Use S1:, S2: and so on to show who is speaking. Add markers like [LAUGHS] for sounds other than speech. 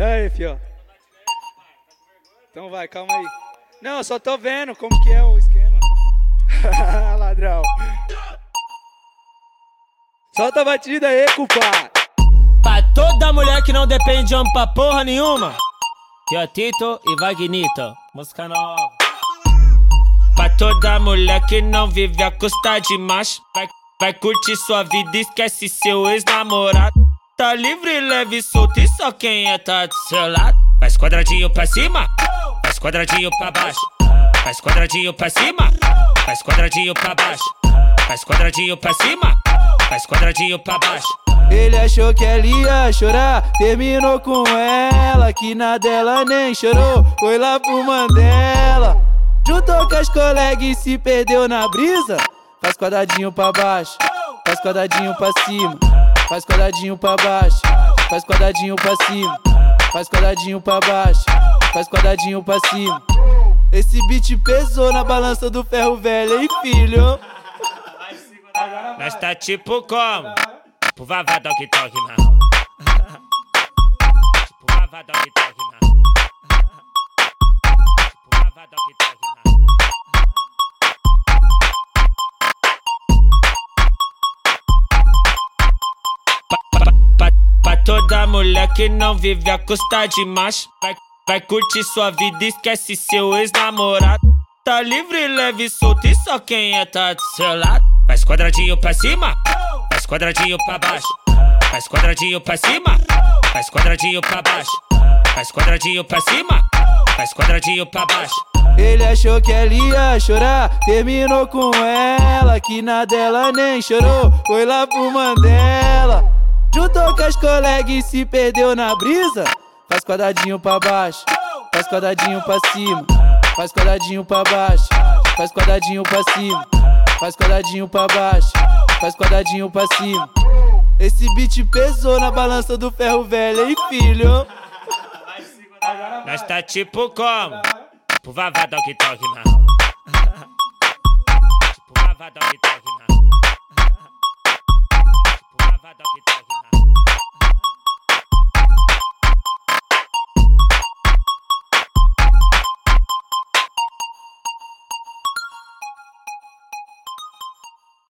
S1: E aí, fio? Então vai, calma aí. Não, eu só tô vendo como que é o esquema. [LAUGHS] Ladrão. Solta a batida aí, culpado.
S2: Pra toda mulher que não depende de homem pra porra nenhuma. Tio Tito e Vagnito, música nova. Pra toda mulher que não vive a custa de macho. Vai, vai curtir sua vida, esquece seu ex-namorado. Tá livre, leve solto e só quem é tá do seu lado. Faz quadradinho pra cima, faz quadradinho pra baixo. Faz quadradinho pra cima, faz quadradinho pra baixo. Faz quadradinho pra cima, faz quadradinho pra baixo.
S1: Ele achou que ela ia chorar, terminou com ela, que na dela nem chorou, foi lá pro Mandela. Juntou com as colegas e se perdeu na brisa. Faz quadradinho pra baixo, faz quadradinho pra cima, faz quadradinho pra baixo, faz quadradinho pra cima, faz quadradinho pra baixo, faz quadradinho pra cima. Esse beat pesou na balança do ferro velho, hein, filho?
S2: Nós tá tipo como? Tipo vavá dog dog, mano. Tipo vavá dog dog, toda mulher que não vive a custa de macho Vai, vai curtir sua vida, esquece seu ex-namorado. Tá livre, leve solto e só quem é tá do seu lado. Faz quadradinho pra cima, faz quadradinho pra baixo. Faz quadradinho pra cima, faz quadradinho pra baixo. Faz quadradinho pra cima, faz quadradinho pra baixo.
S1: Ele achou que ela ia chorar, terminou com ela, que na dela nem chorou, foi lá pro Mandela. Juntou com as colegas e se perdeu na brisa. Faz quadradinho pra baixo, faz quadradinho pra cima, faz quadradinho pra baixo, faz quadradinho pra cima, faz quadradinho pra baixo, faz quadradinho pra cima. Esse beat pesou na balança do ferro velho, hein, filho?
S2: Nós tá tipo como? Tipo vavá dog dog, mano. Tipo vavá dog